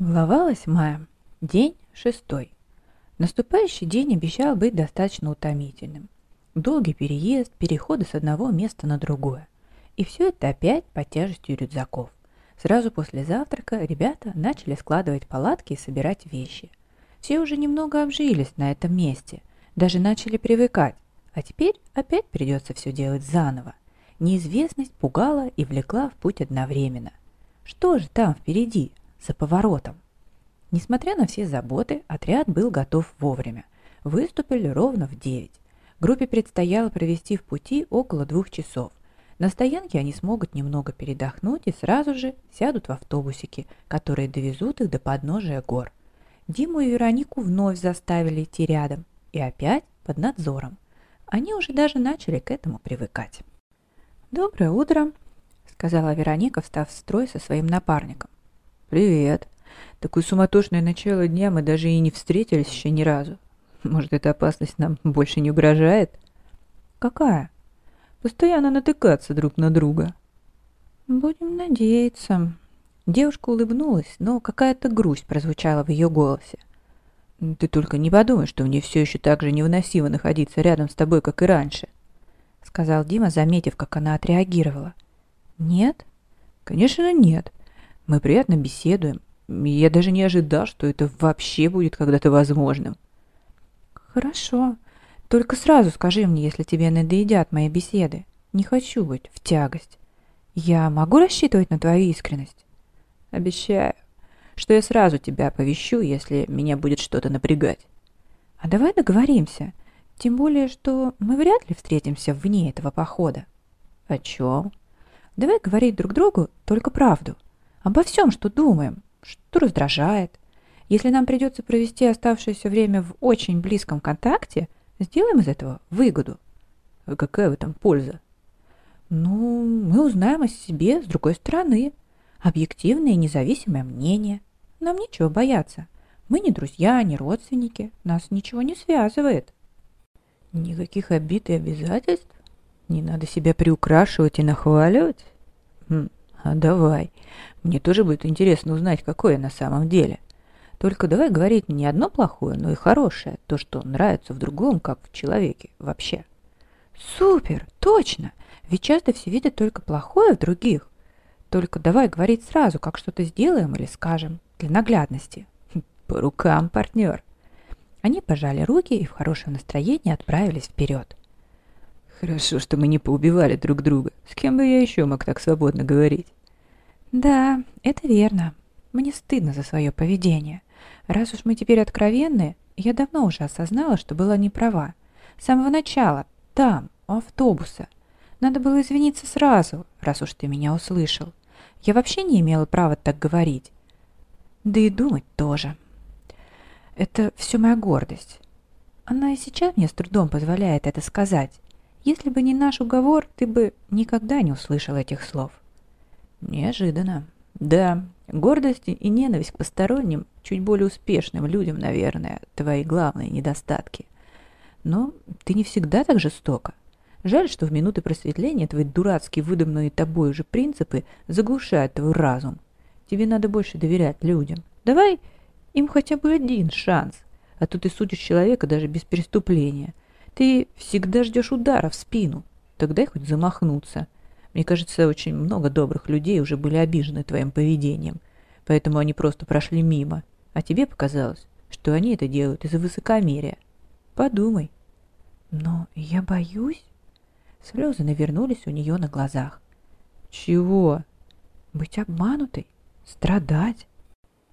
Глава восьмая. День шестой. Наступающий день обещал быть достаточно утомительным. Долгий переезд, переходы с одного места на другое. И все это опять под тяжестью рюкзаков. Сразу после завтрака ребята начали складывать палатки и собирать вещи. Все уже немного обжились на этом месте, даже начали привыкать, а теперь опять придется все делать заново. Неизвестность пугала и влекла в путь одновременно. Что же там впереди? За поворотом. Несмотря на все заботы, отряд был готов вовремя. Выступили ровно в 9. Группе предстояло провести в пути около двух часов. На стоянке они смогут немного передохнуть и сразу же сядут в автобусики, которые довезут их до подножия гор. Диму и Веронику вновь заставили идти рядом и опять под надзором. Они уже даже начали к этому привыкать. «Доброе утро», — сказала Вероника, встав в строй со своим напарником. «Привет. Такое суматошное начало дня мы даже и не встретились еще ни разу. Может, эта опасность нам больше не угрожает?» «Какая?» «Постоянно натыкаться друг на друга». «Будем надеяться». Девушка улыбнулась, но какая-то грусть прозвучала в ее голосе. «Ты только не подумай, что мне все еще так же невыносимо находиться рядом с тобой, как и раньше», — сказал Дима, заметив, как она отреагировала. «Нет?» «Конечно, нет. Мы приятно беседуем. Я даже не ожидал, что это вообще будет когда-то возможным. Хорошо. Только сразу скажи мне, если тебе надоедят мои беседы. Не хочу быть в тягость. Я могу рассчитывать на твою искренность? Обещаю, что я сразу тебя оповещу, если меня будет что-то напрягать. А давай договоримся. Тем более, что мы вряд ли встретимся вне этого похода. О чем? Давай говорить друг другу только правду. Обо всем, что думаем, что раздражает. Если нам придется провести оставшееся время в очень близком контакте, сделаем из этого выгоду. А какая в этом польза? Ну, мы узнаем о себе с другой стороны. Объективное и независимое мнение. Нам нечего бояться. Мы не друзья, не родственники. Нас ничего не связывает. Никаких обид и обязательств? Не надо себя приукрашивать и нахваливать? Хм, а давай. Мне тоже будет интересно узнать, какое на самом деле. Только давай говорить не одно плохое, но и хорошее, то, что нравится в другом, как в человеке вообще. Супер, точно. Ведь часто все видят только плохое в других. Только давай говорить сразу, как что-то сделаем или скажем, для наглядности. По рукам, партнер. Они пожали руки и в хорошем настроении отправились вперед. Хорошо, что мы не поубивали друг друга. С кем бы я еще мог так свободно говорить? Да, это верно. Мне стыдно за свое поведение. Раз уж мы теперь откровенны, я давно уже осознала, что была не права. С самого начала, там, у автобуса. Надо было извиниться сразу, раз уж ты меня услышал. Я вообще не имела права так говорить. Да и думать тоже. Это все моя гордость. Она и сейчас мне с трудом позволяет это сказать. Если бы не наш уговор, ты бы никогда не услышал этих слов. Неожиданно. Да, гордость и ненависть к посторонним, чуть более успешным людям, наверное, твои главные недостатки. Но ты не всегда так жестока. Жаль, что в минуты просветления твои дурацкие выдуманные тобой уже принципы заглушают твой разум. Тебе надо больше доверять людям. Давай им хотя бы один шанс, а то ты судишь человека даже без преступления. Ты всегда ждешь удара в спину, тогда хоть замахнуться. Мне кажется, очень много добрых людей уже были обижены твоим поведением, поэтому они просто прошли мимо, а тебе показалось, что они это делают из-за высокомерия. Подумай. Но я боюсь. Слезы навернулись у нее на глазах. Чего? Быть обманутой, страдать.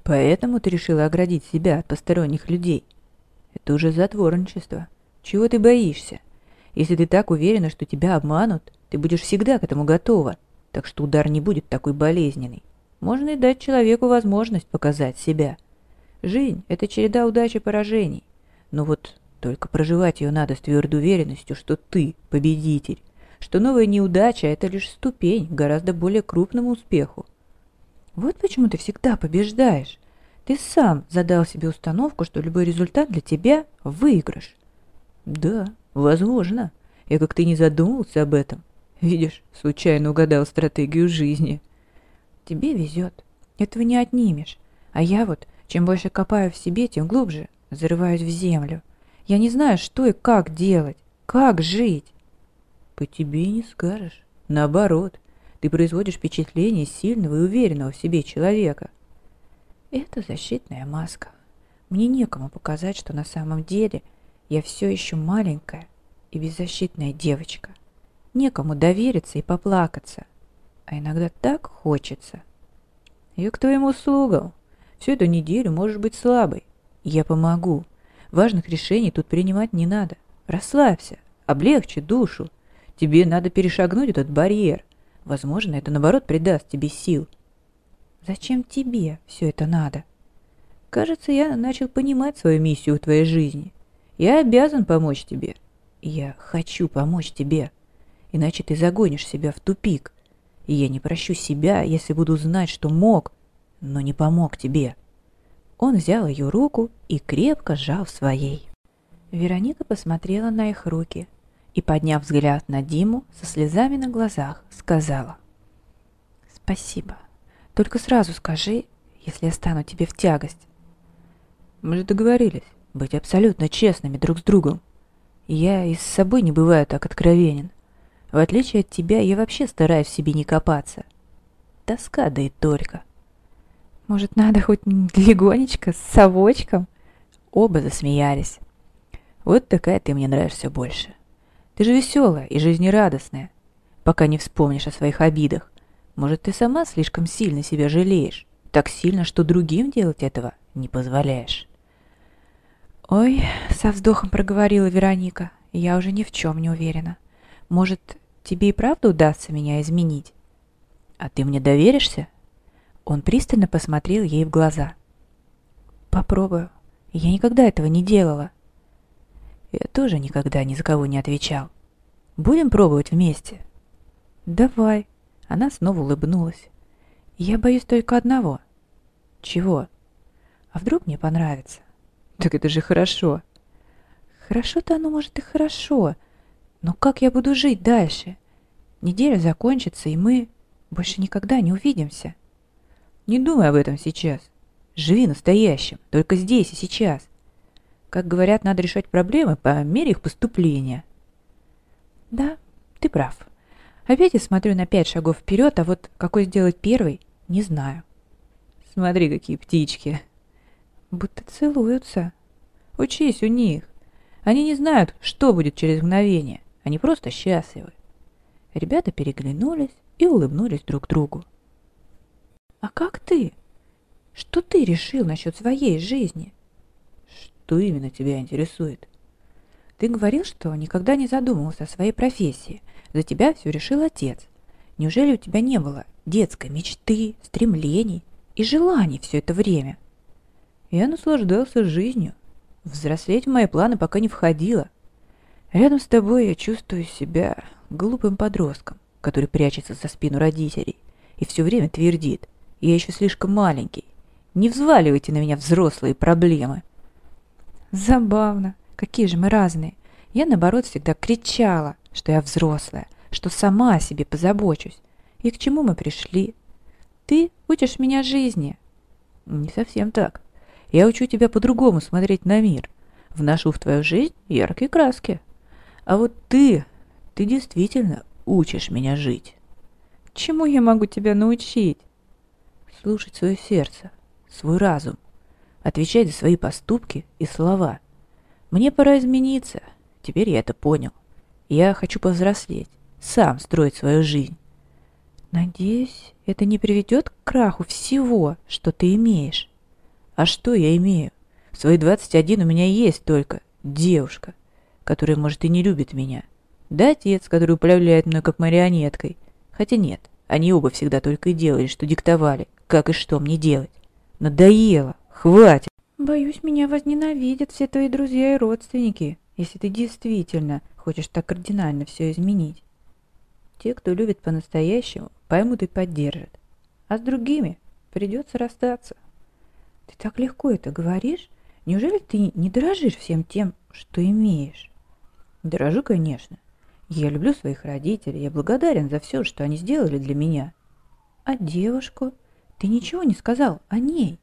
Поэтому ты решила оградить себя от посторонних людей. Это уже затворничество. Чего ты боишься? Если ты так уверена, что тебя обманут, ты будешь всегда к этому готова, так что удар не будет такой болезненный. Можно и дать человеку возможность показать себя. Жизнь – это череда удач и поражений. Но вот только проживать ее надо с твердой уверенностью, что ты победитель, что новая неудача – это лишь ступень к гораздо более крупному успеху. Вот почему ты всегда побеждаешь. Ты сам задал себе установку, что любой результат для тебя – выигрыш. Да, возможно. Я как ты не задумывался об этом. Видишь, случайно угадал стратегию жизни. Тебе везет. Этого не отнимешь. А я вот, чем больше копаю в себе, тем глубже зарываюсь в землю. Я не знаю, что и как делать, как жить. По тебе не скажешь. Наоборот, ты производишь впечатление сильного и уверенного в себе человека. Это защитная маска. Мне некому показать, что на самом деле я все еще маленькая и беззащитная девочка. Некому довериться и поплакаться. А иногда так хочется. Я к твоим услугам. Всю эту неделю можешь быть слабой. Я помогу. Важных решений тут принимать не надо. Расслабься, облегчи душу. Тебе надо перешагнуть этот барьер. Возможно, это наоборот придаст тебе сил. Зачем тебе все это надо? Кажется, я начал понимать свою миссию в твоей жизни. Я обязан помочь тебе. Я хочу помочь тебе. Иначе ты загонишь себя в тупик. И я не прощу себя, если буду знать, что мог, но не помог тебе. Он взял ее руку и крепко сжал своей. Вероника посмотрела на их руки и, подняв взгляд на Диму, со слезами на глазах сказала. «Спасибо. Только сразу скажи, если я стану тебе в тягость». «Мы же договорились быть абсолютно честными друг с другом. Я и с собой не бываю так откровенен. В отличие от тебя, я вообще стараюсь в себе не копаться. Тоска, да и только». Может, надо хоть легонечко, с совочком?» Оба засмеялись. «Вот такая ты мне нравишься больше. Ты же веселая и жизнерадостная, пока не вспомнишь о своих обидах. Может, ты сама слишком сильно себя жалеешь, так сильно, что другим делать этого не позволяешь». «Ой», — со вздохом проговорила Вероника, — «я уже ни в чем не уверена. Может, тебе и правда удастся меня изменить?» «А ты мне доверишься?» Он пристально посмотрел ей в глаза. «Попробую. Я никогда этого не делала». «Я тоже никогда ни за кого не отвечал. Будем пробовать вместе?» «Давай». Она снова улыбнулась. «Я боюсь только одного». «Чего?» «А вдруг мне понравится?» «Так это же хорошо». «Хорошо-то оно, может, и хорошо. Но как я буду жить дальше? Неделя закончится, и мы больше никогда не увидимся». Не думай об этом сейчас. Живи настоящим, только здесь и сейчас. Как говорят, надо решать проблемы по мере их поступления. Да, ты прав. Опять я смотрю на пять шагов вперед, а вот какой сделать первый, не знаю. Смотри, какие птички. Будто целуются. Учись у них. Они не знают, что будет через мгновение. Они просто счастливы. Ребята переглянулись и улыбнулись друг другу. А как ты? Что ты решил насчет своей жизни? Что именно тебя интересует? Ты говорил, что никогда не задумывался о своей профессии. За тебя все решил отец. Неужели у тебя не было детской мечты, стремлений и желаний все это время? Я наслаждался жизнью. Взрослеть в мои планы пока не входило. Рядом с тобой я чувствую себя глупым подростком, который прячется за спину родителей и все время твердит – я еще слишком маленький. Не взваливайте на меня взрослые проблемы. Забавно. Какие же мы разные. Я, наоборот, всегда кричала, что я взрослая, что сама о себе позабочусь. И к чему мы пришли? Ты учишь меня жизни. Не совсем так. Я учу тебя по-другому смотреть на мир. Вношу в твою жизнь яркие краски. А вот ты, ты действительно учишь меня жить. Чему я могу тебя научить? слушать свое сердце, свой разум, отвечать за свои поступки и слова. Мне пора измениться, теперь я это понял. Я хочу повзрослеть, сам строить свою жизнь. Надеюсь, это не приведет к краху всего, что ты имеешь. А что я имею? В свои 21 у меня есть только девушка, которая, может, и не любит меня. Да отец, который управляет мной как марионеткой. Хотя нет, они оба всегда только и делали, что диктовали, как и что мне делать? Надоело. Хватит. Боюсь, меня возненавидят все твои друзья и родственники, если ты действительно хочешь так кардинально все изменить. Те, кто любит по-настоящему, поймут и поддержат. А с другими придется расстаться. Ты так легко это говоришь. Неужели ты не дорожишь всем тем, что имеешь? Дорожу, конечно. Я люблю своих родителей, я благодарен за все, что они сделали для меня. А девушку? Ты ничего не сказал о ней.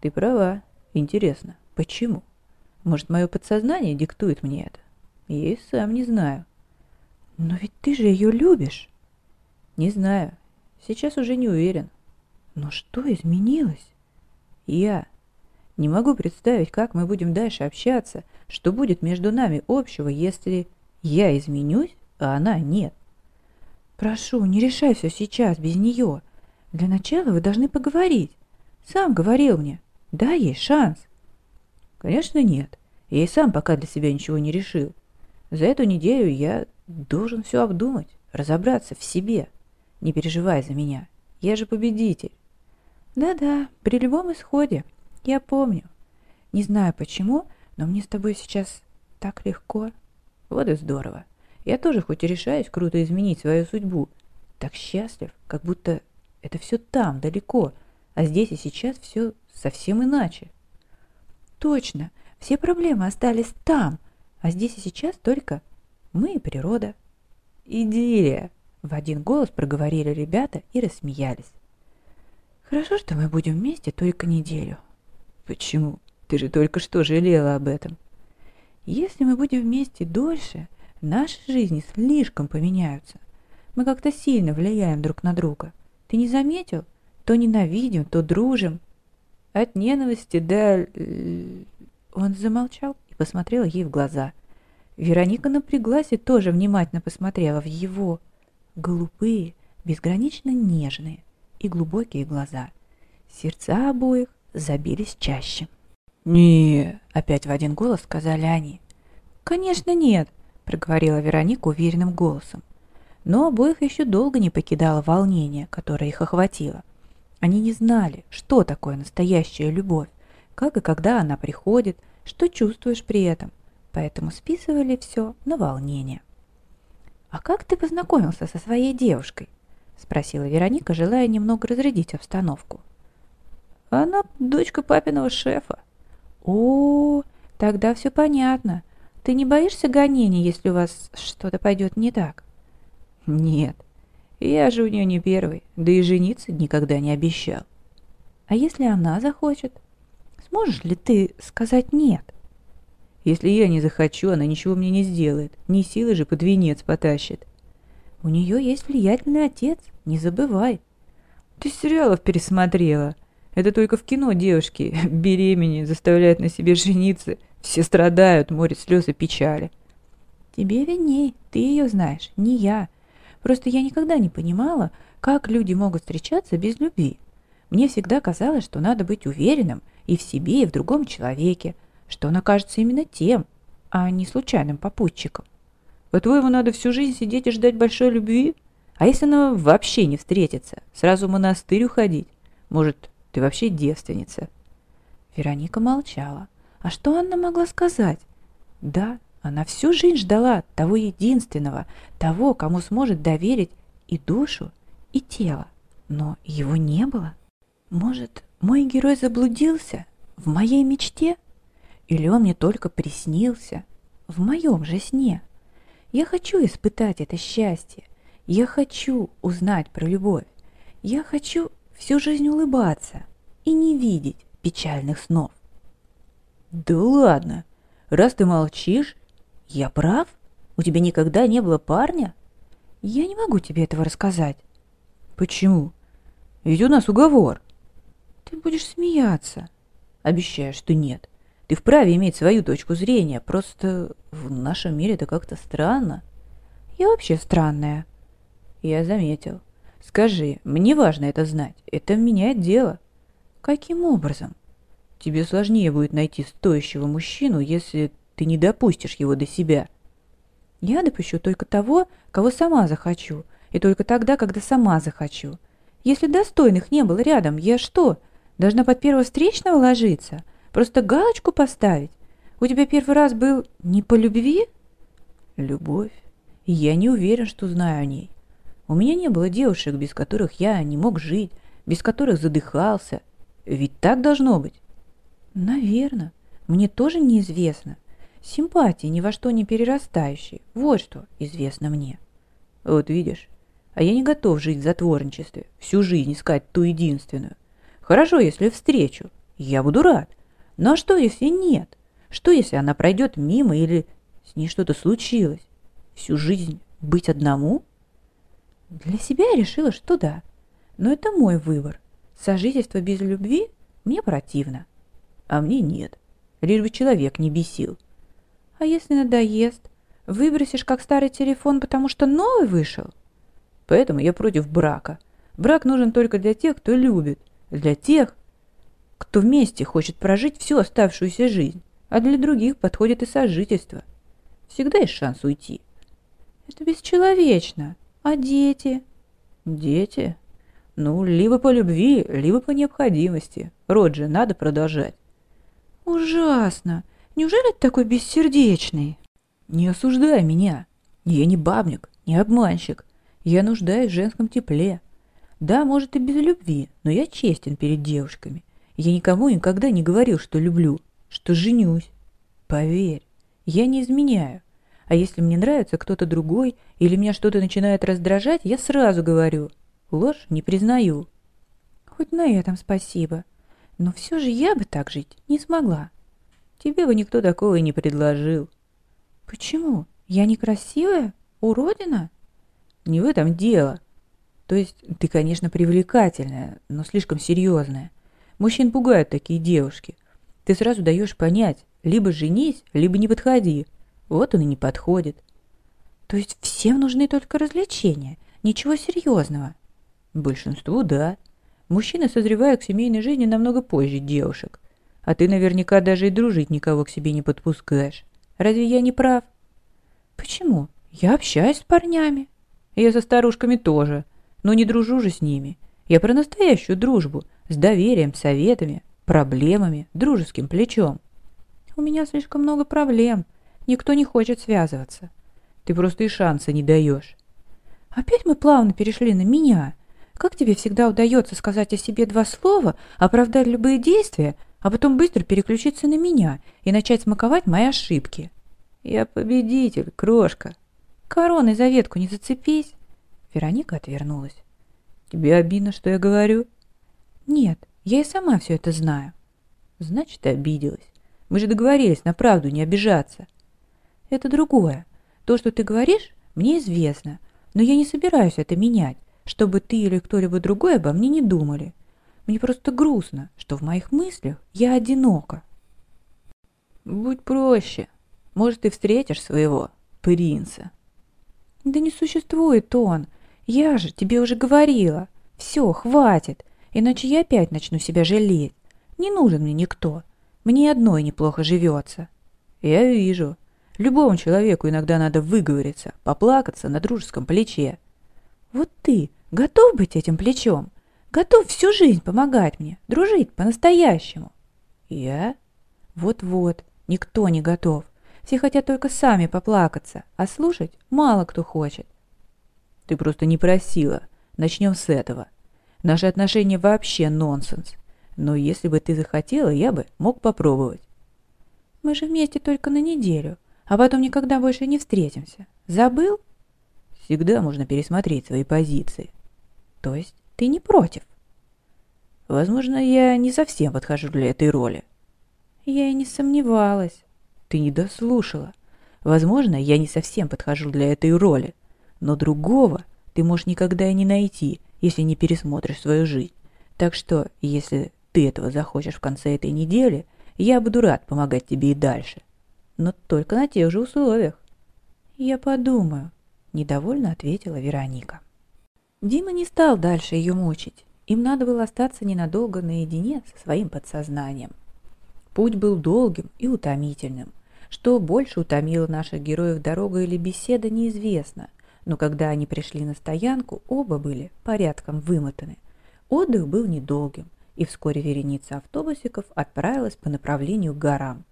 Ты права. Интересно, почему? Может, мое подсознание диктует мне это? Я и сам не знаю. Но ведь ты же ее любишь. Не знаю. Сейчас уже не уверен. Но что изменилось? Я. Не могу представить, как мы будем дальше общаться, что будет между нами общего, если я изменюсь, а она нет. Прошу, не решай все сейчас, без нее. Для начала вы должны поговорить. Сам говорил мне. Да, есть шанс. Конечно, нет. Я и сам пока для себя ничего не решил. За эту неделю я должен все обдумать, разобраться в себе. Не переживай за меня. Я же победитель. Да-да, при любом исходе. Я помню. Не знаю почему, но мне с тобой сейчас так легко. Вот и здорово. Я тоже хоть и решаюсь круто изменить свою судьбу, так счастлив, как будто это все там, далеко, а здесь и сейчас все совсем иначе. Точно, все проблемы остались там, а здесь и сейчас только мы и природа. Идиллия! В один голос проговорили ребята и рассмеялись. Хорошо, что мы будем вместе только неделю. Почему? Ты же только что жалела об этом. Если мы будем вместе дольше, наши жизни слишком поменяются. Мы как-то сильно влияем друг на друга. Ты не заметил? То ненавидим, то дружим. От ненависти до... Он замолчал и посмотрел ей в глаза. Вероника напряглась и тоже внимательно посмотрела в его голубые, безгранично нежные и глубокие глаза. Сердца обоих забились чаще. «Не!» — опять в один голос сказали они. «Конечно нет!» — проговорила Вероника уверенным голосом. Но обоих еще долго не покидало волнение, которое их охватило. Они не знали, что такое настоящая любовь, как и когда она приходит, что чувствуешь при этом, поэтому списывали все на волнение. «А как ты познакомился со своей девушкой?» — спросила Вероника, желая немного разрядить обстановку. «Она дочка папиного шефа», о, тогда все понятно. Ты не боишься гонений, если у вас что-то пойдет не так? Нет, я же у нее не первый, да и жениться никогда не обещал. А если она захочет? Сможешь ли ты сказать «нет»? Если я не захочу, она ничего мне не сделает, ни силы же под венец потащит. У нее есть влиятельный отец, не забывай. Ты сериалов пересмотрела. Это только в кино девушки беременни заставляют на себе жениться. Все страдают, море слез и печали. Тебе видней, ты ее знаешь, не я. Просто я никогда не понимала, как люди могут встречаться без любви. Мне всегда казалось, что надо быть уверенным и в себе, и в другом человеке, что он окажется именно тем, а не случайным попутчиком. По-твоему, надо всю жизнь сидеть и ждать большой любви? А если она вообще не встретится? Сразу в монастырь уходить? Может, ты вообще девственница?» Вероника молчала. А что Анна могла сказать? Да, она всю жизнь ждала того единственного, того, кому сможет доверить и душу, и тело. Но его не было. Может, мой герой заблудился в моей мечте? Или он мне только приснился в моем же сне? Я хочу испытать это счастье. Я хочу узнать про любовь. Я хочу всю жизнь улыбаться и не видеть печальных снов. Да ладно, раз ты молчишь, я прав? У тебя никогда не было парня? Я не могу тебе этого рассказать. Почему? Ведь у нас уговор. Ты будешь смеяться. Обещаю, что нет. Ты вправе иметь свою точку зрения, просто в нашем мире это как-то странно. Я вообще странная. Я заметил. Скажи, мне важно это знать. Это меняет дело. Каким образом? Тебе сложнее будет найти стоящего мужчину, если ты не допустишь его до себя. Я допущу только того, кого сама захочу, и только тогда, когда сама захочу. Если достойных не было рядом, я что, должна под первого встречного ложиться? Просто галочку поставить? У тебя первый раз был не по любви? Любовь. Я не уверен, что знаю о ней. У меня не было девушек, без которых я не мог жить, без которых задыхался. Ведь так должно быть. Наверное. Мне тоже неизвестно. Симпатии ни во что не перерастающие. Вот что известно мне. Вот видишь. А я не готов жить в затворничестве, всю жизнь искать ту единственную. Хорошо, если встречу. Я буду рад. Но а что, если нет? Что, если она пройдет мимо или с ней что-то случилось? Всю жизнь быть одному? Для себя я решила, что да. Но это мой выбор. Сожительство без любви мне противно. А мне нет. Лишь бы человек не бесил. А если надоест? Выбросишь как старый телефон, потому что новый вышел? Поэтому я против брака. Брак нужен только для тех, кто любит. Для тех, кто вместе хочет прожить всю оставшуюся жизнь. А для других подходит и сожительство. Всегда есть шанс уйти. Это бесчеловечно. А дети? Дети? Ну, либо по любви, либо по необходимости. Род же надо продолжать. Ужасно. Неужели ты такой бессердечный? Не осуждай меня. Я не бабник, не обманщик. Я нуждаюсь в женском тепле. Да, может и без любви, но я честен перед девушками. Я никому никогда не говорил, что люблю, что женюсь. Поверь, я не изменяю. А если мне нравится кто-то другой или меня что-то начинает раздражать, я сразу говорю – Ложь не признаю. Хоть на этом спасибо. Но все же я бы так жить не смогла. Тебе бы никто такого и не предложил. Почему? Я некрасивая? Уродина? Не в этом дело. То есть ты, конечно, привлекательная, но слишком серьезная. Мужчин пугают такие девушки. Ты сразу даешь понять, либо женись, либо не подходи. Вот он и не подходит. То есть всем нужны только развлечения, ничего серьезного. Большинству – да. Мужчины созревают к семейной жизни намного позже девушек. А ты наверняка даже и дружить никого к себе не подпускаешь. Разве я не прав? Почему? Я общаюсь с парнями. Я со старушками тоже, но не дружу же с ними. Я про настоящую дружбу, с доверием, советами, проблемами, дружеским плечом. У меня слишком много проблем. Никто не хочет связываться. Ты просто и шанса не даешь. Опять мы плавно перешли на меня – как тебе всегда удается сказать о себе два слова, оправдать любые действия, а потом быстро переключиться на меня и начать смаковать мои ошибки? Я победитель, крошка. Короной за ветку не зацепись. Вероника отвернулась. Тебе обидно, что я говорю? Нет, я и сама все это знаю. Значит, ты обиделась. Мы же договорились на правду не обижаться. Это другое. То, что ты говоришь, мне известно, но я не собираюсь это менять чтобы ты или кто-либо другой обо мне не думали. Мне просто грустно, что в моих мыслях я одинока. Будь проще. Может, ты встретишь своего принца. Да не существует он. Я же тебе уже говорила. Все, хватит, иначе я опять начну себя жалеть. Не нужен мне никто. Мне одной неплохо живется. Я вижу. Любому человеку иногда надо выговориться, поплакаться на дружеском плече. Вот ты Готов быть этим плечом? Готов всю жизнь помогать мне, дружить по-настоящему? Я? Вот-вот, никто не готов. Все хотят только сами поплакаться, а слушать мало кто хочет. Ты просто не просила. Начнем с этого. Наши отношения вообще нонсенс. Но если бы ты захотела, я бы мог попробовать. Мы же вместе только на неделю, а потом никогда больше не встретимся. Забыл? Всегда можно пересмотреть свои позиции. То есть ты не против? Возможно, я не совсем подхожу для этой роли. Я и не сомневалась. Ты не дослушала. Возможно, я не совсем подхожу для этой роли. Но другого ты можешь никогда и не найти, если не пересмотришь свою жизнь. Так что, если ты этого захочешь в конце этой недели, я буду рад помогать тебе и дальше. Но только на тех же условиях. Я подумаю, недовольно ответила Вероника. Дима не стал дальше ее мучить. Им надо было остаться ненадолго наедине со своим подсознанием. Путь был долгим и утомительным. Что больше утомило наших героев дорога или беседа, неизвестно. Но когда они пришли на стоянку, оба были порядком вымотаны. Отдых был недолгим, и вскоре вереница автобусиков отправилась по направлению к горам.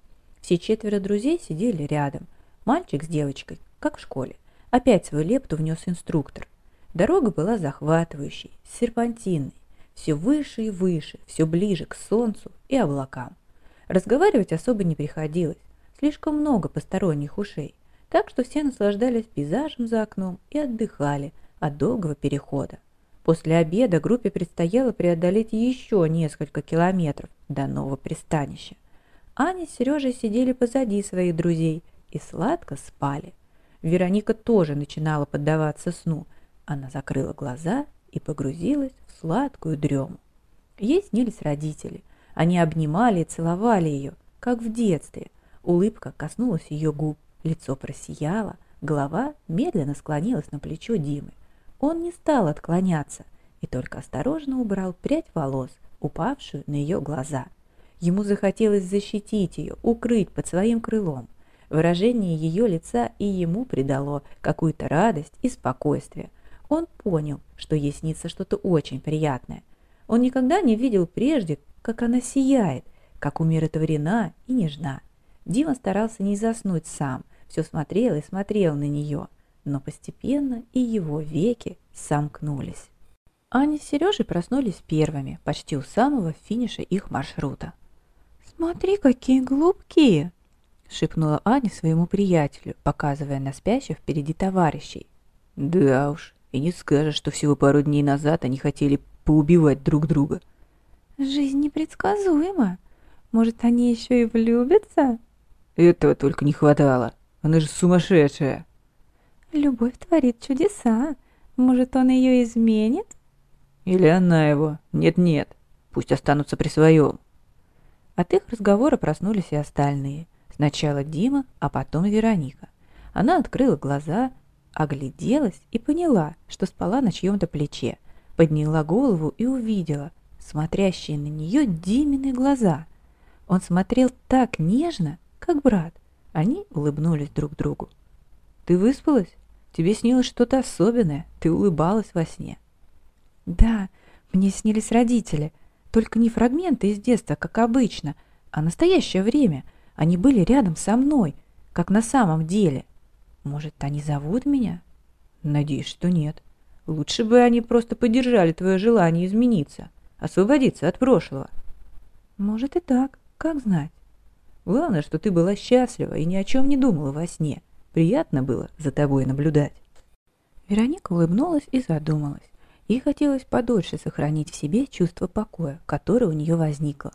Все четверо друзей сидели рядом. Мальчик с девочкой, как в школе. Опять свою лепту внес инструктор. Дорога была захватывающей, серпантинной, все выше и выше, все ближе к солнцу и облакам. Разговаривать особо не приходилось, слишком много посторонних ушей, так что все наслаждались пейзажем за окном и отдыхали от долгого перехода. После обеда группе предстояло преодолеть еще несколько километров до нового пристанища. Аня с Сережей сидели позади своих друзей и сладко спали. Вероника тоже начинала поддаваться сну. Она закрыла глаза и погрузилась в сладкую дрему. Ей снились родители. Они обнимали и целовали ее, как в детстве. Улыбка коснулась ее губ, лицо просияло, голова медленно склонилась на плечо Димы. Он не стал отклоняться и только осторожно убрал прядь волос, упавшую на ее глаза. Ему захотелось защитить ее, укрыть под своим крылом. Выражение ее лица и ему придало какую-то радость и спокойствие. Он понял, что ей снится что-то очень приятное. Он никогда не видел прежде, как она сияет, как умиротворена и нежна. Дима старался не заснуть сам, все смотрел и смотрел на нее – но постепенно и его веки сомкнулись. Аня с Сережей проснулись первыми, почти у самого финиша их маршрута. «Смотри, какие глупкие!» — шепнула Аня своему приятелю, показывая на спящих впереди товарищей. «Да уж, и не скажешь, что всего пару дней назад они хотели поубивать друг друга». «Жизнь непредсказуема. Может, они еще и влюбятся?» «Этого только не хватало. Она же сумасшедшая!» Любовь творит чудеса. Может, он ее изменит? Или она его? Нет-нет, пусть останутся при своем. От их разговора проснулись и остальные. Сначала Дима, а потом Вероника. Она открыла глаза, огляделась и поняла, что спала на чьем-то плече. Подняла голову и увидела смотрящие на нее Димины глаза. Он смотрел так нежно, как брат. Они улыбнулись друг другу. «Ты выспалась?» Тебе снилось что-то особенное, ты улыбалась во сне. Да, мне снились родители, только не фрагменты из детства, как обычно, а настоящее время. Они были рядом со мной, как на самом деле. Может, они зовут меня? Надеюсь, что нет. Лучше бы они просто поддержали твое желание измениться, освободиться от прошлого. Может и так, как знать. Главное, что ты была счастлива и ни о чем не думала во сне – Приятно было за тобой наблюдать. Вероника улыбнулась и задумалась. Ей хотелось подольше сохранить в себе чувство покоя, которое у нее возникло.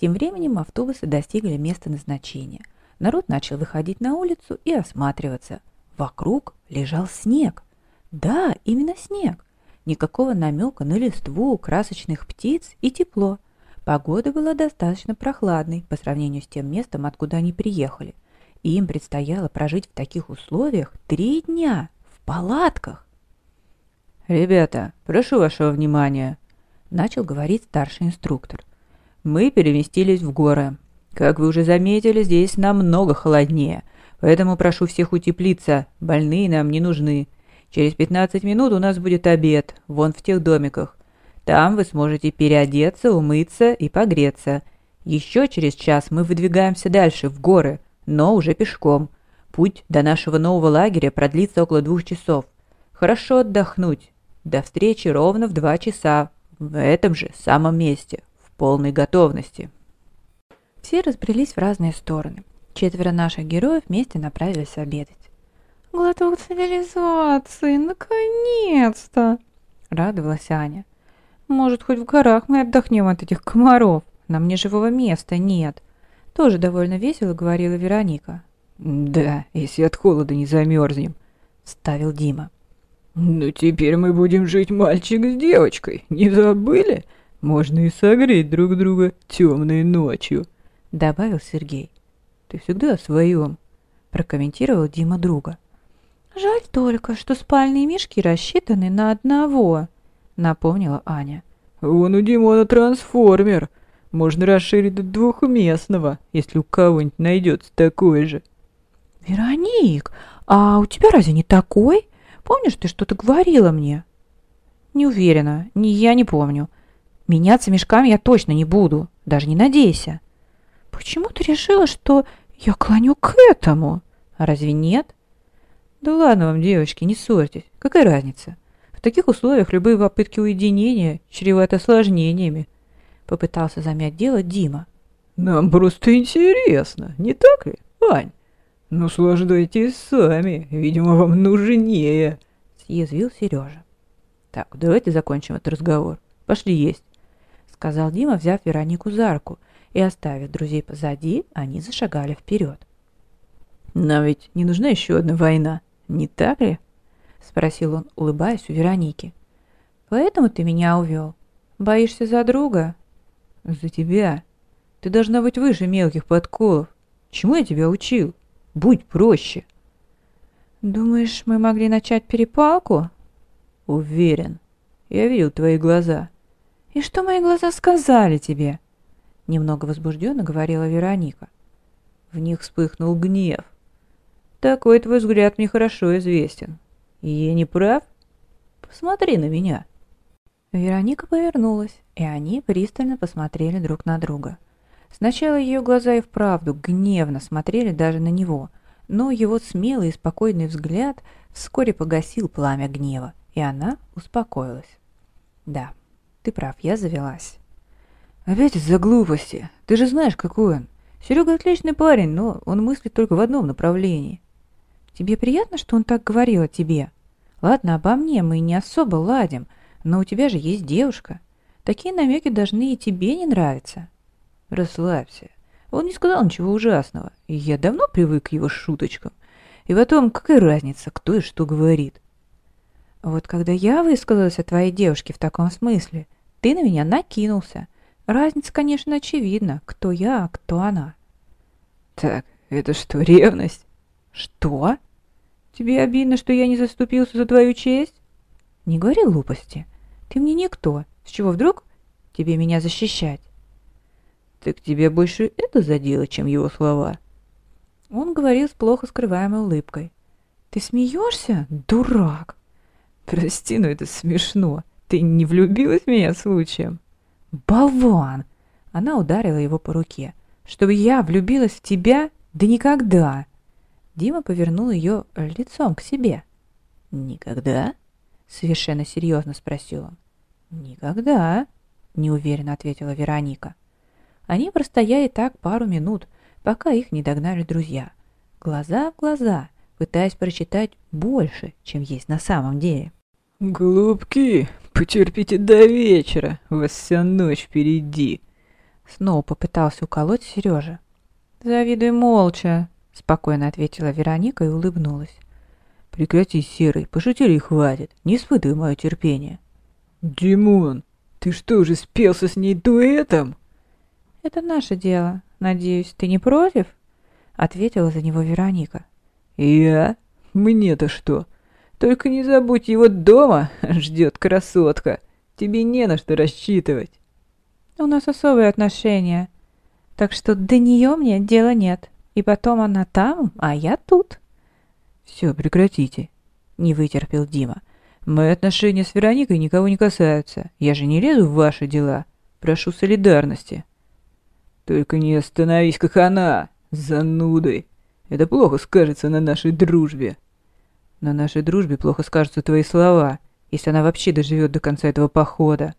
Тем временем автобусы достигли места назначения. Народ начал выходить на улицу и осматриваться. Вокруг лежал снег. Да, именно снег. Никакого намека на листву, красочных птиц и тепло. Погода была достаточно прохладной по сравнению с тем местом, откуда они приехали – и им предстояло прожить в таких условиях три дня в палатках. «Ребята, прошу вашего внимания», — начал говорить старший инструктор. «Мы переместились в горы. Как вы уже заметили, здесь намного холоднее, поэтому прошу всех утеплиться, больные нам не нужны. Через 15 минут у нас будет обед, вон в тех домиках. Там вы сможете переодеться, умыться и погреться. Еще через час мы выдвигаемся дальше, в горы, но уже пешком. Путь до нашего нового лагеря продлится около двух часов. Хорошо отдохнуть. До встречи ровно в два часа, в этом же самом месте, в полной готовности. Все разбрелись в разные стороны. Четверо наших героев вместе направились обедать. «Глоток цивилизации, наконец-то!» — радовалась Аня. «Может, хоть в горах мы отдохнем от этих комаров? Нам ни живого места нет!» Тоже довольно весело говорила Вероника. «Да, если от холода не замерзнем», — ставил Дима. «Ну теперь мы будем жить мальчик с девочкой, не забыли? Можно и согреть друг друга темной ночью», — добавил Сергей. «Ты всегда о своем», — прокомментировал Дима друга. «Жаль только, что спальные мешки рассчитаны на одного», — напомнила Аня. «Вон у Димона трансформер. Можно расширить до двухместного, если у кого-нибудь найдется такой же. Вероник, а у тебя разве не такой? Помнишь, ты что-то говорила мне? Не уверена, ни я не помню. Меняться мешками я точно не буду, даже не надейся. Почему ты решила, что я клоню к этому? А разве нет? Да ладно вам, девочки, не ссорьтесь. Какая разница? В таких условиях любые попытки уединения чреваты осложнениями. Попытался замять дело Дима. Нам просто интересно, не так ли, Ань? Наслаждайтесь сами, видимо, вам нужнее. Съязвил Сережа. Так, давайте закончим этот разговор. Пошли есть, сказал Дима, взяв Веронику за руку, и оставив друзей позади, они зашагали вперед. Нам ведь не нужна еще одна война, не так ли? Спросил он, улыбаясь у Вероники. Поэтому ты меня увел? Боишься за друга? За тебя. Ты должна быть выше мелких подколов. Чему я тебя учил? Будь проще. Думаешь, мы могли начать перепалку? Уверен. Я видел твои глаза. И что мои глаза сказали тебе? Немного возбужденно говорила Вероника. В них вспыхнул гнев. Такой твой взгляд мне хорошо известен. И я не прав? Посмотри на меня. Вероника повернулась, и они пристально посмотрели друг на друга. Сначала ее глаза и вправду гневно смотрели даже на него, но его смелый и спокойный взгляд вскоре погасил пламя гнева, и она успокоилась. «Да, ты прав, я завелась». «Опять из-за глупости. Ты же знаешь, какой он. Серега отличный парень, но он мыслит только в одном направлении». «Тебе приятно, что он так говорил о тебе? Ладно, обо мне мы не особо ладим, но у тебя же есть девушка. Такие намеки должны и тебе не нравиться. Расслабься. Он не сказал ничего ужасного, и я давно привык к его шуточкам. И потом, какая разница, кто и что говорит? Вот когда я высказалась о твоей девушке в таком смысле, ты на меня накинулся. Разница, конечно, очевидна, кто я, а кто она. Так, это что, ревность? Что? Тебе обидно, что я не заступился за твою честь? Не говори глупости. Ты мне никто. С чего вдруг тебе меня защищать? Так тебе больше это задело, чем его слова. Он говорил с плохо скрываемой улыбкой. Ты смеешься, дурак? Прости, но это смешно. Ты не влюбилась в меня случаем? Болван! Она ударила его по руке. Чтобы я влюбилась в тебя? Да никогда! Дима повернул ее лицом к себе. Никогда? Совершенно серьезно спросил он. «Никогда», — неуверенно ответила Вероника. Они простояли так пару минут, пока их не догнали друзья. Глаза в глаза, пытаясь прочитать больше, чем есть на самом деле. «Голубки, потерпите до вечера, вас вся ночь впереди!» Снова попытался уколоть Сережа. «Завидуй молча», — спокойно ответила Вероника и улыбнулась. «Прекрати, Серый, пошутили и хватит, не испытывай мое терпение». «Димон, ты что, уже спелся с ней дуэтом?» «Это наше дело. Надеюсь, ты не против?» Ответила за него Вероника. «Я? Мне-то что? Только не забудь, его дома ждет красотка. Тебе не на что рассчитывать». «У нас особые отношения, так что до нее мне дела нет. И потом она там, а я тут». «Все, прекратите», — не вытерпел Дима. «Мои отношения с Вероникой никого не касаются. Я же не лезу в ваши дела. Прошу солидарности». «Только не остановись, как она, занудой. Это плохо скажется на нашей дружбе». «На нашей дружбе плохо скажутся твои слова, если она вообще доживет до конца этого похода».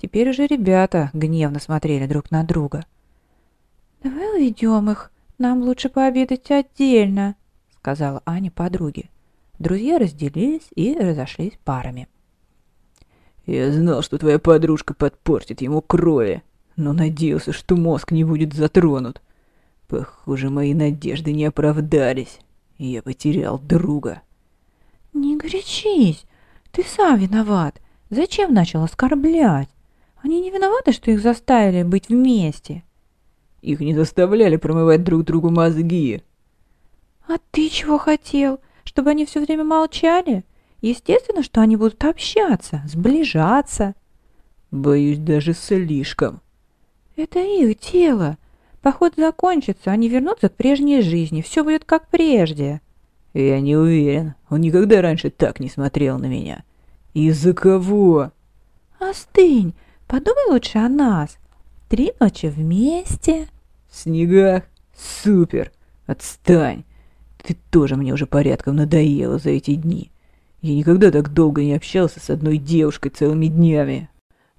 Теперь уже ребята гневно смотрели друг на друга. «Давай уведем их. Нам лучше пообедать отдельно», сказала Аня подруге. Друзья разделились и разошлись парами. «Я знал, что твоя подружка подпортит ему крови, но надеялся, что мозг не будет затронут. Похоже, мои надежды не оправдались, и я потерял друга». «Не горячись, ты сам виноват. Зачем начал оскорблять? Они не виноваты, что их заставили быть вместе». «Их не заставляли промывать друг другу мозги», «А ты чего хотел? Чтобы они все время молчали? Естественно, что они будут общаться, сближаться». «Боюсь, даже слишком». «Это их дело. Поход закончится, они вернутся к прежней жизни, все будет как прежде». «Я не уверен. Он никогда раньше так не смотрел на меня. Из-за кого?» «Остынь. Подумай лучше о нас. Три ночи вместе». «В снегах? Супер! Отстань! Ты тоже мне уже порядком надоела за эти дни. Я никогда так долго не общался с одной девушкой целыми днями.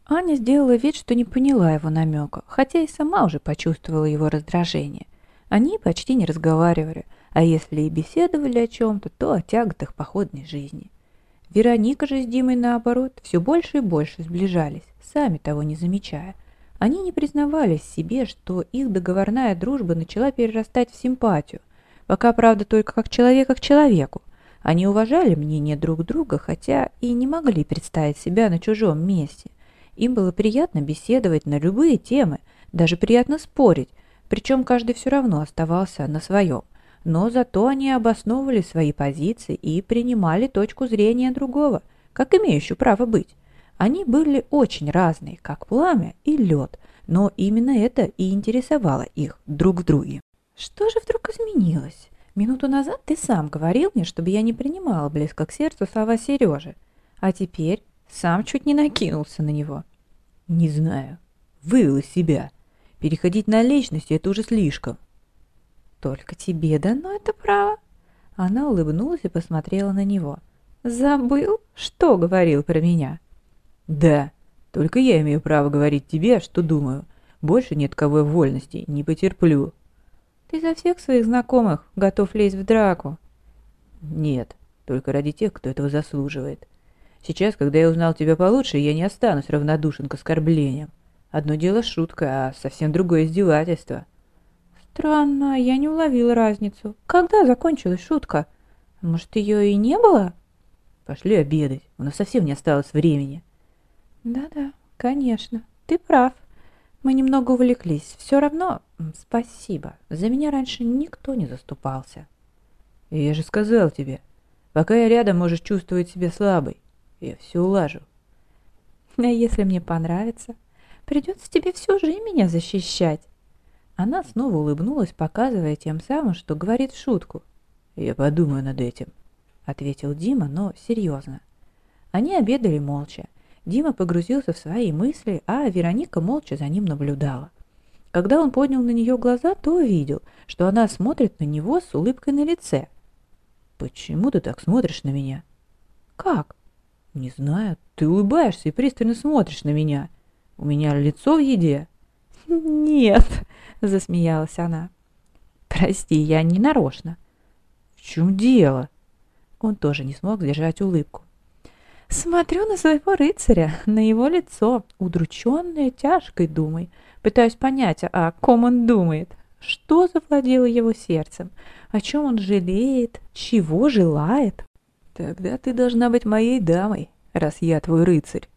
Аня сделала вид, что не поняла его намека, хотя и сама уже почувствовала его раздражение. Они почти не разговаривали, а если и беседовали о чем-то, то о тяготах походной жизни. Вероника же с Димой, наоборот, все больше и больше сближались, сами того не замечая. Они не признавались себе, что их договорная дружба начала перерастать в симпатию, пока, правда, только как человека к человеку. Они уважали мнение друг друга, хотя и не могли представить себя на чужом месте. Им было приятно беседовать на любые темы, даже приятно спорить, причем каждый все равно оставался на своем. Но зато они обосновывали свои позиции и принимали точку зрения другого, как имеющую право быть. Они были очень разные, как пламя и лед, но именно это и интересовало их друг в друге. Что же вдруг изменилось? Минуту назад ты сам говорил мне, чтобы я не принимала близко к сердцу слова Сережи, а теперь сам чуть не накинулся на него. Не знаю. Вывел из себя. Переходить на личность – это уже слишком. Только тебе дано это право. Она улыбнулась и посмотрела на него. Забыл, что говорил про меня? Да, только я имею право говорить тебе, что думаю. Больше нет кого вольности, не потерплю. Ты за всех своих знакомых готов лезть в драку? Нет, только ради тех, кто этого заслуживает. Сейчас, когда я узнал тебя получше, я не останусь равнодушен к оскорблениям. Одно дело шутка, а совсем другое издевательство. Странно, я не уловила разницу. Когда закончилась шутка? Может, ее и не было? Пошли обедать, у нас совсем не осталось времени. Да-да, конечно, ты прав. Мы немного увлеклись. Все равно спасибо. За меня раньше никто не заступался. Я же сказал тебе, пока я рядом, можешь чувствовать себя слабой. Я все улажу. А если мне понравится, придется тебе всю жизнь меня защищать. Она снова улыбнулась, показывая тем самым, что говорит шутку. «Я подумаю над этим», — ответил Дима, но серьезно. Они обедали молча. Дима погрузился в свои мысли, а Вероника молча за ним наблюдала. Когда он поднял на нее глаза, то увидел, что она смотрит на него с улыбкой на лице. «Почему ты так смотришь на меня?» «Как?» «Не знаю. Ты улыбаешься и пристально смотришь на меня. У меня лицо в еде». «Нет», — засмеялась она. «Прости, я не нарочно». «В чем дело?» Он тоже не смог сдержать улыбку. Смотрю на своего рыцаря, на его лицо, удрученное тяжкой думой. Пытаюсь понять, о ком он думает. Что завладело его сердцем? О чем он жалеет? Чего желает? Тогда ты должна быть моей дамой, раз я твой рыцарь.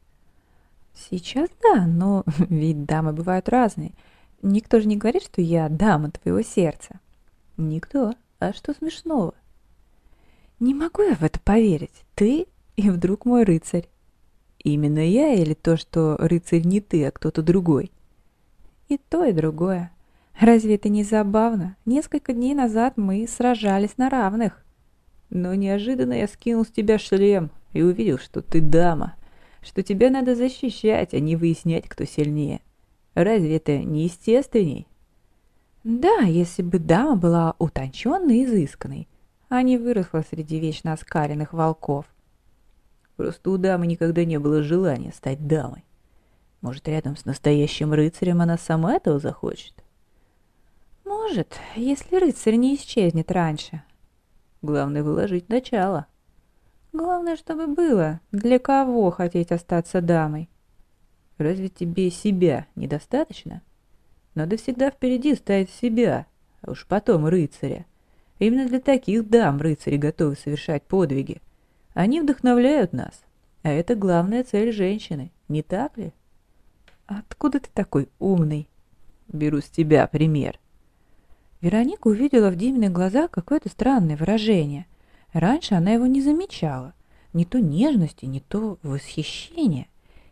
Сейчас да, но ведь дамы бывают разные. Никто же не говорит, что я дама твоего сердца. Никто. А что смешного? Не могу я в это поверить. Ты и вдруг мой рыцарь. Именно я или то, что рыцарь не ты, а кто-то другой? И то, и другое. Разве это не забавно? Несколько дней назад мы сражались на равных. Но неожиданно я скинул с тебя шлем и увидел, что ты дама, что тебя надо защищать, а не выяснять, кто сильнее. Разве это не естественней? Да, если бы дама была утонченной и изысканной, а не выросла среди вечно оскаленных волков. Просто у дамы никогда не было желания стать дамой. Может, рядом с настоящим рыцарем она сама этого захочет? Может, если рыцарь не исчезнет раньше. Главное выложить начало. Главное, чтобы было. Для кого хотеть остаться дамой? Разве тебе себя недостаточно? Надо всегда впереди ставить себя, а уж потом рыцаря. Именно для таких дам рыцари готовы совершать подвиги. Они вдохновляют нас, а это главная цель женщины, не так ли? Откуда ты такой умный? Беру с тебя пример. Вероника увидела в Диминых глазах какое-то странное выражение. Раньше она его не замечала. Не то нежности, не то восхищения.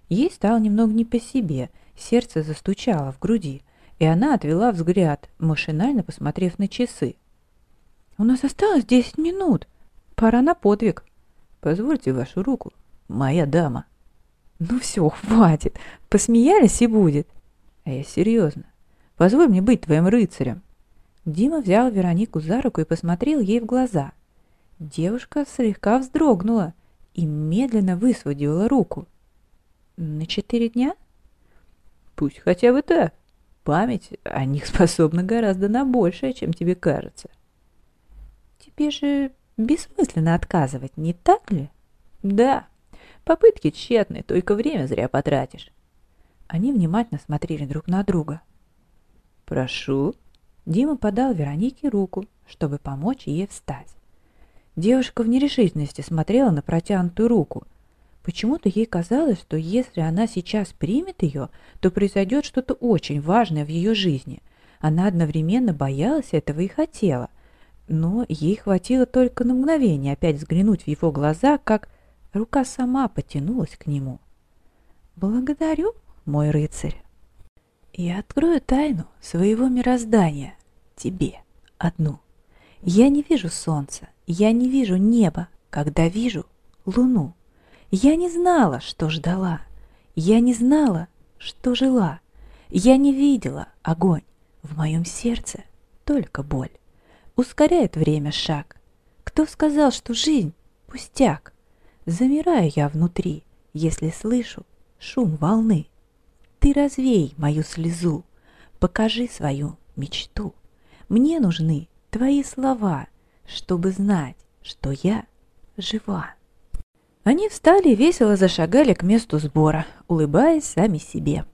Ей стало немного не по себе, сердце застучало в груди, и она отвела взгляд, машинально посмотрев на часы. «У нас осталось десять минут. Пора на подвиг». «Позвольте вашу руку, моя дама». «Ну все, хватит. Посмеялись и будет». «А я серьезно. Позволь мне быть твоим рыцарем». Дима взял Веронику за руку и посмотрел ей в глаза. Девушка слегка вздрогнула и медленно высвободила руку. На четыре дня? Пусть хотя бы так. Память о них способна гораздо на большее, чем тебе кажется. Тебе же бессмысленно отказывать, не так ли? Да, попытки тщетны, только время зря потратишь. Они внимательно смотрели друг на друга. «Прошу». Дима подал Веронике руку, чтобы помочь ей встать. Девушка в нерешительности смотрела на протянутую руку. Почему-то ей казалось, что если она сейчас примет ее, то произойдет что-то очень важное в ее жизни. Она одновременно боялась этого и хотела. Но ей хватило только на мгновение опять взглянуть в его глаза, как рука сама потянулась к нему. «Благодарю, мой рыцарь. Я открою тайну своего мироздания тебе одну. Я не вижу солнца, я не вижу неба, когда вижу луну. Я не знала, что ждала, я не знала, что жила. Я не видела огонь, в моем сердце только боль. Ускоряет время шаг. Кто сказал, что жизнь пустяк? Замираю я внутри, если слышу шум волны. Ты развей мою слезу, покажи свою мечту. Мне нужны твои слова, чтобы знать, что я жива. Они встали и весело зашагали к месту сбора, улыбаясь сами себе.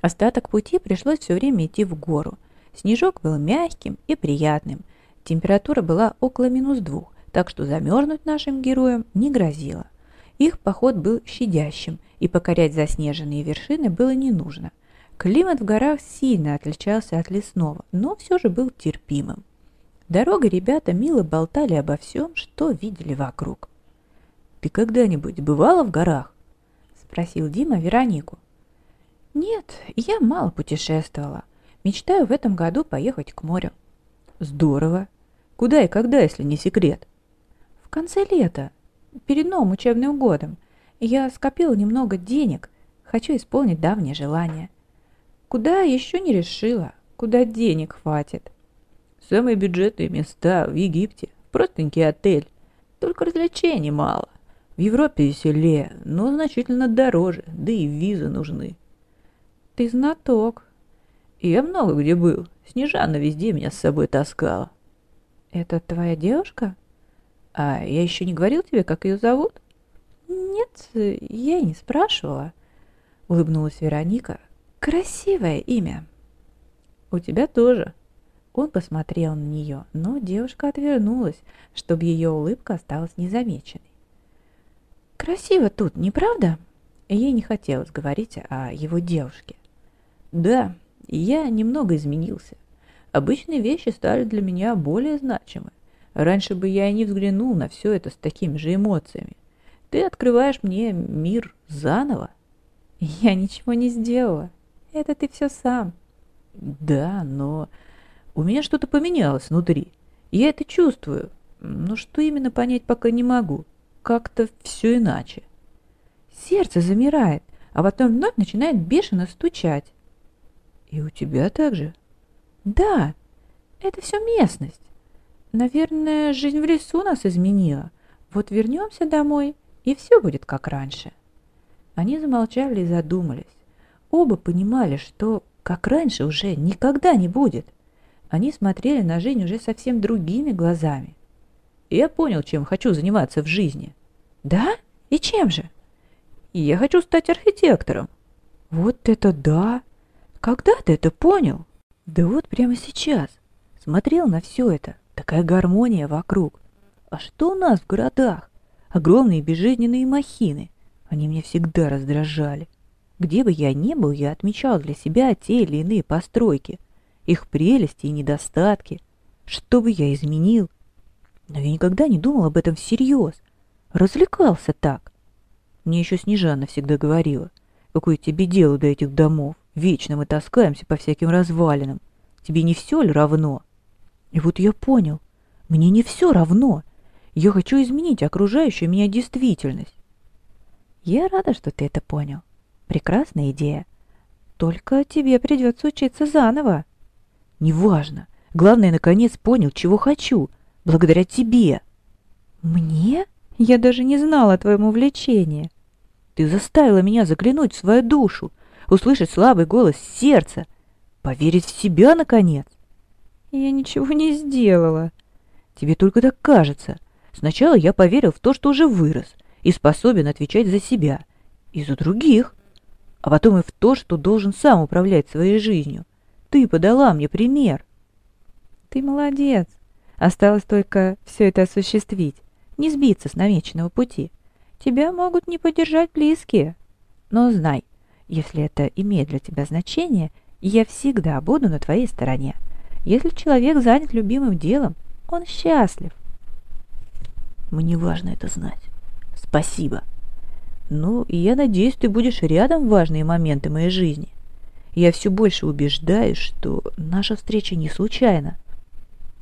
Остаток пути пришлось все время идти в гору. Снежок был мягким и приятным. Температура была около минус двух, так что замерзнуть нашим героям не грозило. Их поход был щадящим, и покорять заснеженные вершины было не нужно. Климат в горах сильно отличался от лесного, но все же был терпимым. Дорога ребята мило болтали обо всем, что видели вокруг. «Ты когда-нибудь бывала в горах?» – спросил Дима Веронику. «Нет, я мало путешествовала. Мечтаю в этом году поехать к морю». «Здорово. Куда и когда, если не секрет?» «В конце лета, перед новым учебным годом. Я скопила немного денег, хочу исполнить давнее желание. Куда еще не решила, куда денег хватит. Самые бюджетные места в Египте, простенький отель, только развлечений мало. В Европе веселее, но значительно дороже, да и визы нужны. Ты знаток. Я много где был. Снежана везде меня с собой таскала. Это твоя девушка? А я еще не говорил тебе, как ее зовут? «Нет, я и не спрашивала», — улыбнулась Вероника. «Красивое имя». «У тебя тоже». Он посмотрел на нее, но девушка отвернулась, чтобы ее улыбка осталась незамеченной. «Красиво тут, не правда?» Ей не хотелось говорить о его девушке. «Да, я немного изменился. Обычные вещи стали для меня более значимы. Раньше бы я и не взглянул на все это с такими же эмоциями. Ты открываешь мне мир заново. Я ничего не сделала. Это ты все сам. Да, но у меня что-то поменялось внутри. Я это чувствую. Но что именно понять пока не могу. Как-то все иначе. Сердце замирает, а потом вновь начинает бешено стучать. И у тебя так же? Да, это все местность. Наверное, жизнь в лесу нас изменила. Вот вернемся домой – и все будет как раньше. Они замолчали и задумались. Оба понимали, что как раньше уже никогда не будет. Они смотрели на жизнь уже совсем другими глазами. Я понял, чем хочу заниматься в жизни. Да? И чем же? Я хочу стать архитектором. Вот это да! Когда ты это понял? Да вот прямо сейчас. Смотрел на все это. Такая гармония вокруг. А что у нас в городах? огромные безжизненные махины. Они меня всегда раздражали. Где бы я ни был, я отмечал для себя те или иные постройки, их прелести и недостатки. Что бы я изменил? Но я никогда не думал об этом всерьез. Развлекался так. Мне еще Снежана всегда говорила, какое тебе дело до этих домов. Вечно мы таскаемся по всяким развалинам. Тебе не все ли равно? И вот я понял, мне не все равно. Я хочу изменить окружающую меня действительность. Я рада, что ты это понял. Прекрасная идея. Только тебе придется учиться заново. Неважно. Главное, наконец понял, чего хочу. Благодаря тебе. Мне? Я даже не знала о твоем увлечении. Ты заставила меня заглянуть в свою душу, услышать слабый голос сердца, поверить в себя, наконец. Я ничего не сделала. Тебе только так кажется. Сначала я поверил в то, что уже вырос, и способен отвечать за себя и за других, а потом и в то, что должен сам управлять своей жизнью. Ты подала мне пример. Ты молодец. Осталось только все это осуществить, не сбиться с намеченного пути. Тебя могут не поддержать близкие. Но знай, если это имеет для тебя значение, я всегда буду на твоей стороне. Если человек занят любимым делом, он счастлив. Мне важно это знать. Спасибо. Ну, и я надеюсь, ты будешь рядом в важные моменты моей жизни. Я все больше убеждаюсь, что наша встреча не случайна.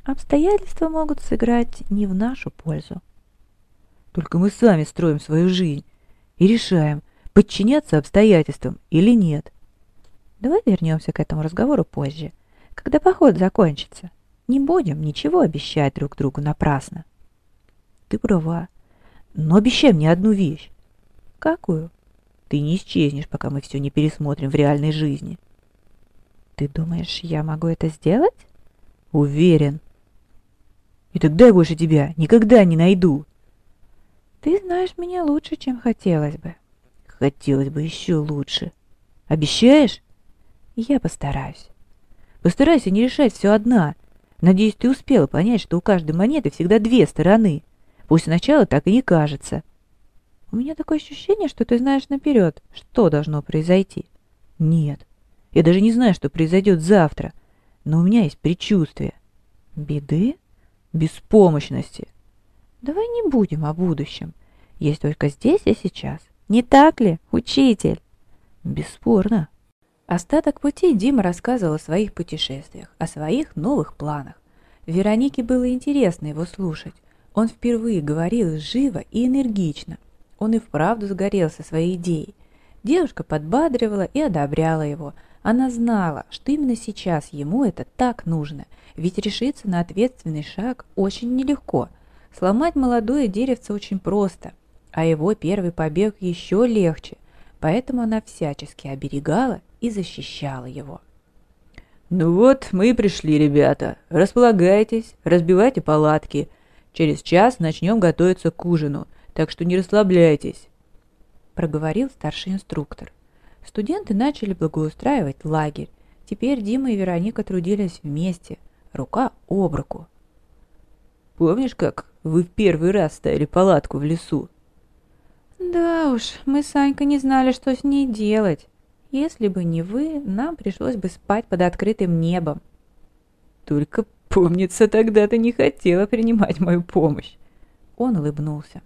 Обстоятельства могут сыграть не в нашу пользу. Только мы сами строим свою жизнь и решаем, подчиняться обстоятельствам или нет. Давай вернемся к этому разговору позже, когда поход закончится. Не будем ничего обещать друг другу напрасно. Ты права, но обещай мне одну вещь. Какую? Ты не исчезнешь, пока мы все не пересмотрим в реальной жизни. Ты думаешь, я могу это сделать? Уверен. И тогда я больше тебя никогда не найду. Ты знаешь меня лучше, чем хотелось бы. Хотелось бы еще лучше. Обещаешь? Я постараюсь. Постарайся не решать все одна. Надеюсь, ты успела понять, что у каждой монеты всегда две стороны. Пусть сначала так и не кажется. У меня такое ощущение, что ты знаешь наперед, что должно произойти. Нет, я даже не знаю, что произойдет завтра, но у меня есть предчувствие. Беды? Беспомощности. Давай не будем о будущем. Есть только здесь и сейчас. Не так ли, учитель? Бесспорно. Остаток пути Дима рассказывал о своих путешествиях, о своих новых планах. Веронике было интересно его слушать. Он впервые говорил живо и энергично. Он и вправду сгорел со своей идеей. Девушка подбадривала и одобряла его. Она знала, что именно сейчас ему это так нужно, ведь решиться на ответственный шаг очень нелегко. Сломать молодое деревце очень просто, а его первый побег еще легче, поэтому она всячески оберегала и защищала его. «Ну вот, мы и пришли, ребята. Располагайтесь, разбивайте палатки. Через час начнем готовиться к ужину, так что не расслабляйтесь», — проговорил старший инструктор. Студенты начали благоустраивать лагерь. Теперь Дима и Вероника трудились вместе, рука об руку. «Помнишь, как вы в первый раз ставили палатку в лесу?» «Да уж, мы с Анькой не знали, что с ней делать. Если бы не вы, нам пришлось бы спать под открытым небом». «Только, помнится, тогда ты не хотела принимать мою помощь». Он улыбнулся.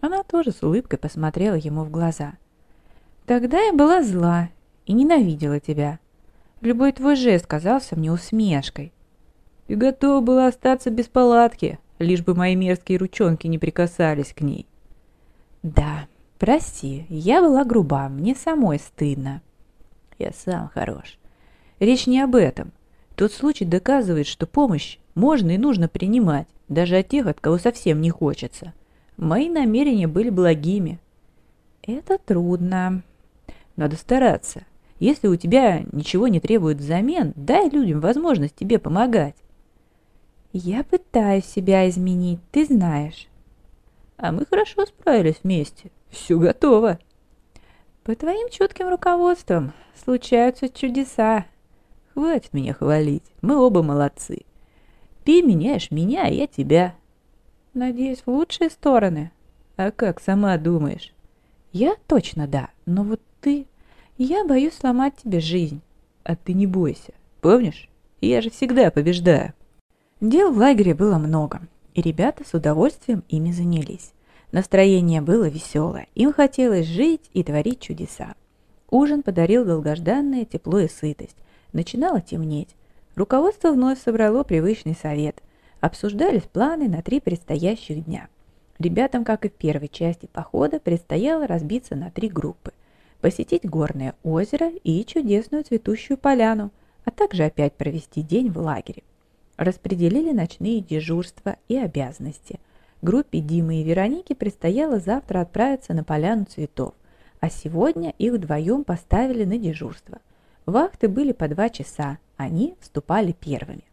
Она тоже с улыбкой посмотрела ему в глаза – Тогда я была зла и ненавидела тебя. Любой твой жест казался мне усмешкой. И готова была остаться без палатки, лишь бы мои мерзкие ручонки не прикасались к ней. Да, прости, я была груба, мне самой стыдно. Я сам хорош. Речь не об этом. Тот случай доказывает, что помощь можно и нужно принимать, даже от тех, от кого совсем не хочется. Мои намерения были благими. Это трудно, надо стараться. Если у тебя ничего не требует взамен, дай людям возможность тебе помогать. Я пытаюсь себя изменить, ты знаешь. А мы хорошо справились вместе. Все готово. По твоим чутким руководством случаются чудеса. Хватит меня хвалить, мы оба молодцы. Ты меняешь меня, а я тебя. Надеюсь, в лучшие стороны. А как сама думаешь? Я точно да, но вот ты... Я боюсь сломать тебе жизнь. А ты не бойся. Помнишь? Я же всегда побеждаю. Дел в лагере было много, и ребята с удовольствием ими занялись. Настроение было веселое, им хотелось жить и творить чудеса. Ужин подарил долгожданное тепло и сытость. Начинало темнеть. Руководство вновь собрало привычный совет. Обсуждались планы на три предстоящих дня. Ребятам, как и в первой части похода, предстояло разбиться на три группы – посетить горное озеро и чудесную цветущую поляну, а также опять провести день в лагере. Распределили ночные дежурства и обязанности. Группе Димы и Вероники предстояло завтра отправиться на поляну цветов, а сегодня их вдвоем поставили на дежурство. Вахты были по два часа, они вступали первыми.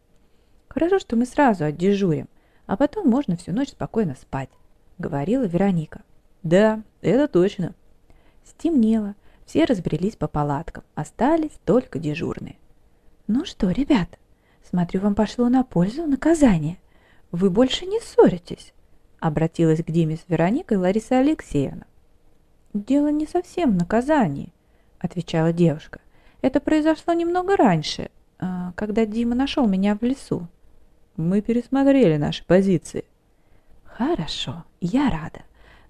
«Хорошо, что мы сразу отдежурим, а потом можно всю ночь спокойно спать», — говорила Вероника. Да, это точно. Стемнело, все разбрелись по палаткам, остались только дежурные. Ну что, ребят, смотрю, вам пошло на пользу наказание. Вы больше не ссоритесь, обратилась к Диме с Вероникой Лариса Алексеевна. Дело не совсем в наказании, отвечала девушка. Это произошло немного раньше, а, когда Дима нашел меня в лесу. Мы пересмотрели наши позиции. Хорошо, я рада.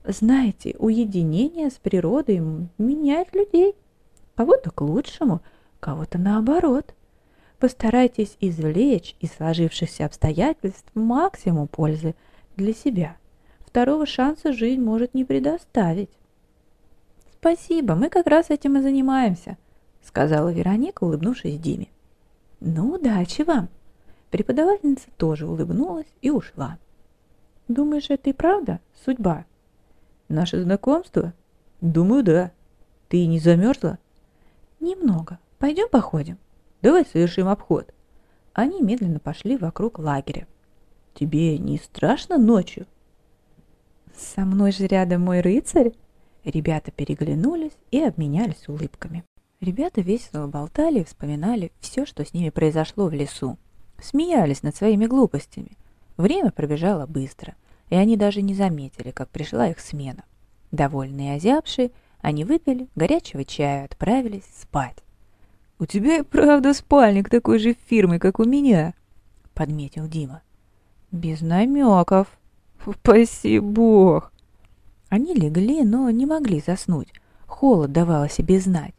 Знаете, уединение с природой меняет людей. Кого-то к лучшему, кого-то наоборот. Постарайтесь извлечь из сложившихся обстоятельств максимум пользы для себя. Второго шанса жизнь может не предоставить. Спасибо, мы как раз этим и занимаемся, сказала Вероника, улыбнувшись Диме. Ну, удачи вам. Преподавательница тоже улыбнулась и ушла. Думаешь, это и правда судьба? Наше знакомство? Думаю, да. Ты не замерзла? Немного. Пойдем походим. Давай совершим обход. Они медленно пошли вокруг лагеря. Тебе не страшно ночью? Со мной же рядом мой рыцарь. Ребята переглянулись и обменялись улыбками. Ребята весело болтали и вспоминали все, что с ними произошло в лесу. Смеялись над своими глупостями. Время пробежало быстро, и они даже не заметили, как пришла их смена. Довольные и озябшие, они выпили горячего чая и отправились спать. «У тебя и правда спальник такой же фирмы, как у меня», — подметил Дима. «Без намеков». «Спаси бог!» Они легли, но не могли заснуть. Холод давал о себе знать.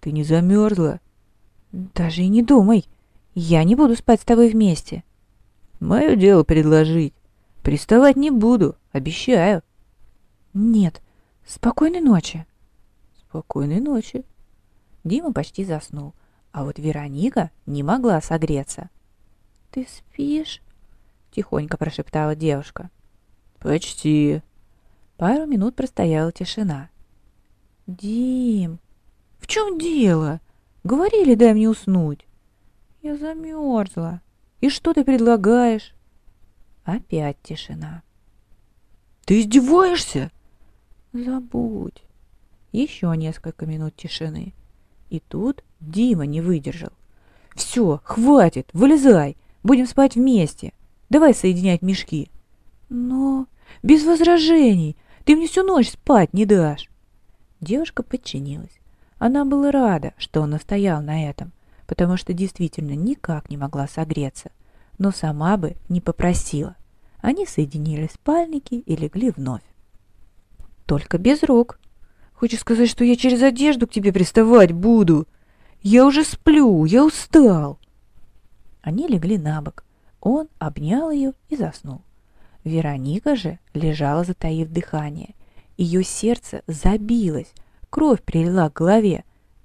Ты не замерзла? Даже и не думай. Я не буду спать с тобой вместе. Мое дело предложить. Приставать не буду, обещаю. Нет. Спокойной ночи. Спокойной ночи. Дима почти заснул, а вот Вероника не могла согреться. Ты спишь? Тихонько прошептала девушка. Почти. Пару минут простояла тишина. Дим, в чем дело? Говорили, дай мне уснуть. Я замерзла. И что ты предлагаешь? Опять тишина. Ты издеваешься? Забудь. Еще несколько минут тишины. И тут Дима не выдержал. Все, хватит, вылезай. Будем спать вместе. Давай соединять мешки. Но... Без возражений. Ты мне всю ночь спать не дашь. Девушка подчинилась. Она была рада, что он настоял на этом, потому что действительно никак не могла согреться, но сама бы не попросила. Они соединили спальники и легли вновь. Только без рук. Хочешь сказать, что я через одежду к тебе приставать буду? Я уже сплю, я устал. Они легли на бок. Он обнял ее и заснул. Вероника же лежала, затаив дыхание. Ее сердце забилось, Кровь прилила к голове.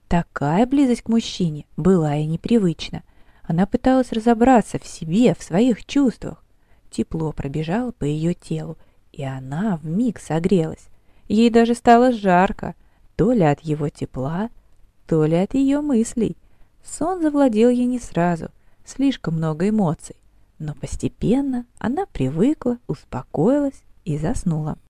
Такая близость к мужчине была ей непривычна. Она пыталась разобраться в себе, в своих чувствах. Тепло пробежало по ее телу, и она вмиг согрелась. Ей даже стало жарко, то ли от его тепла, то ли от ее мыслей. Сон завладел ей не сразу, слишком много эмоций, но постепенно она привыкла, успокоилась и заснула.